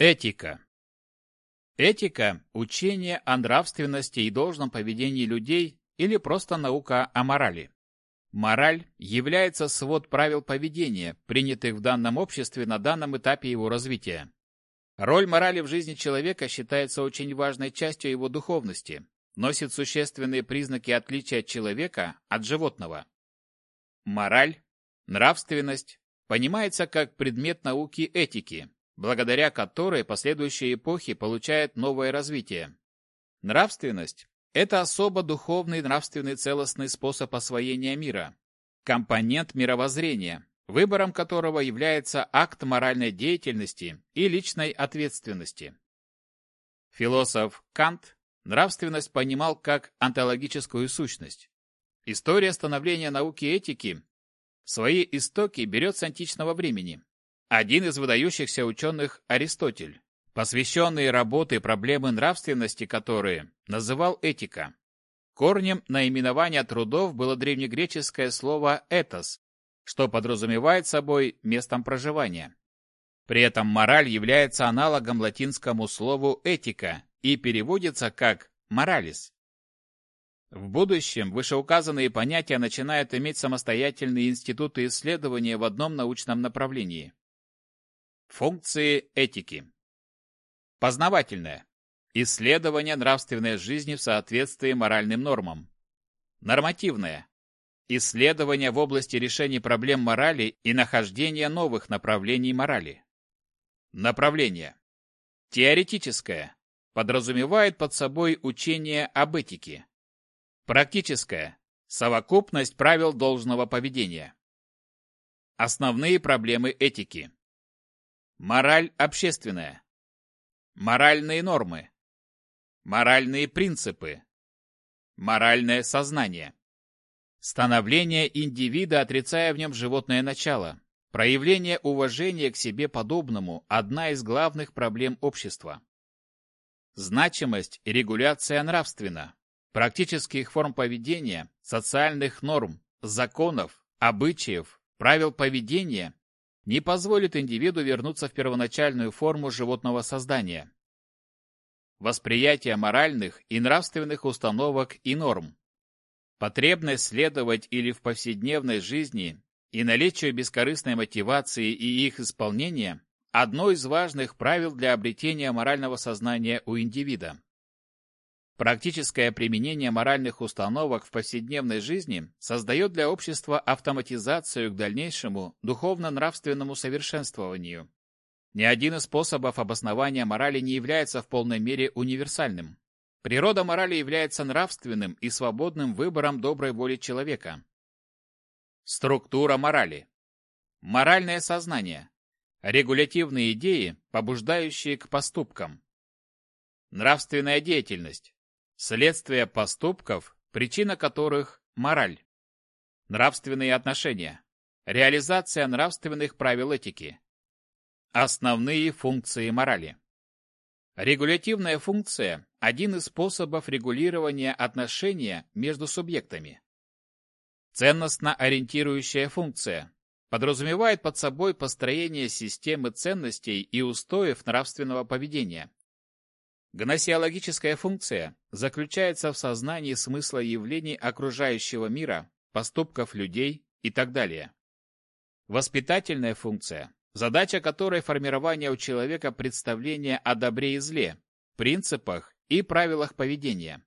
Этика. Этика – учение о нравственности и должном поведении людей или просто наука о морали. Мораль является свод правил поведения, принятых в данном обществе на данном этапе его развития. Роль морали в жизни человека считается очень важной частью его духовности, носит существенные признаки отличия человека от животного. Мораль, нравственность понимается как предмет науки этики, благодаря которой последующие эпохи получают новое развитие. Нравственность это особо духовный нравственный целостный способ освоения мира, компонент мировоззрения, выбором которого является акт моральной деятельности и личной ответственности. Философ Кант нравственность понимал как онтологическую сущность. История становления науки этики свои истоки берет с античного времени. Один из выдающихся ученых Аристотель посвященные работы проблемы нравственности которые называл этика. Корнем наименования трудов было древнегреческое слово «этос», что подразумевает собой местом проживания. При этом мораль является аналогом латинскому слову «этика» и переводится как «моралис». В будущем вышеуказанные понятия начинают иметь самостоятельные институты исследования в одном научном направлении. Функции этики Познавательное. Исследование нравственной жизни в соответствии моральным нормам. Нормативное. Исследование в области решения проблем морали и нахождения новых направлений морали. Направление. Теоретическое. Подразумевает под собой учение об этике. Практическое. Совокупность правил должного поведения. Основные проблемы этики. Мораль общественная. Моральные нормы. Моральные принципы. Моральное сознание. Становление индивида, отрицая в нем животное начало. Проявление уважения к себе подобному – одна из главных проблем общества. Значимость и регуляция нравственно. Практических форм поведения, социальных норм, законов, обычаев, правил поведения не позволит индивиду вернуться в первоначальную форму животного создания. Восприятие моральных и нравственных установок и норм. Потребность следовать или в повседневной жизни и наличие бескорыстной мотивации и их исполнения – одно из важных правил для обретения морального сознания у индивида. Практическое применение моральных установок в повседневной жизни создает для общества автоматизацию к дальнейшему духовно-нравственному совершенствованию. Ни один из способов обоснования морали не является в полной мере универсальным. Природа морали является нравственным и свободным выбором доброй воли человека. Структура морали. Моральное сознание. Регулятивные идеи, побуждающие к поступкам. Нравственная деятельность. Следствие поступков, причина которых – мораль. Нравственные отношения. Реализация нравственных правил этики. Основные функции морали. Регулятивная функция – один из способов регулирования отношения между субъектами. Ценностно-ориентирующая функция подразумевает под собой построение системы ценностей и устоев нравственного поведения, Гносеологическая функция заключается в сознании смысла явлений окружающего мира, поступков людей и так далее. Воспитательная функция, задача которой формирование у человека представления о добре и зле, принципах и правилах поведения.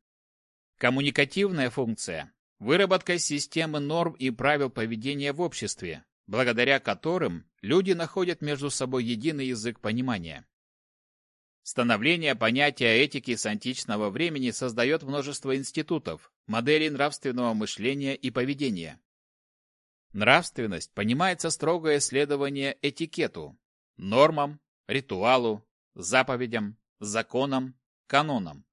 Коммуникативная функция – выработка системы норм и правил поведения в обществе, благодаря которым люди находят между собой единый язык понимания. Становление понятия этики с античного времени создает множество институтов, моделей нравственного мышления и поведения. Нравственность понимается строгое следование этикету, нормам, ритуалу, заповедям, законам, канонам.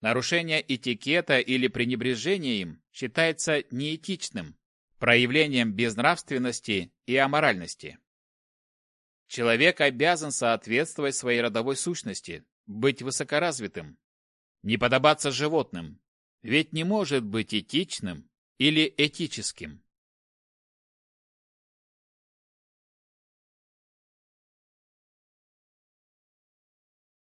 Нарушение этикета или пренебрежение им считается неэтичным, проявлением безнравственности и аморальности. Человек обязан соответствовать своей родовой сущности, быть высокоразвитым, не подобаться животным, ведь не может быть этичным или этическим.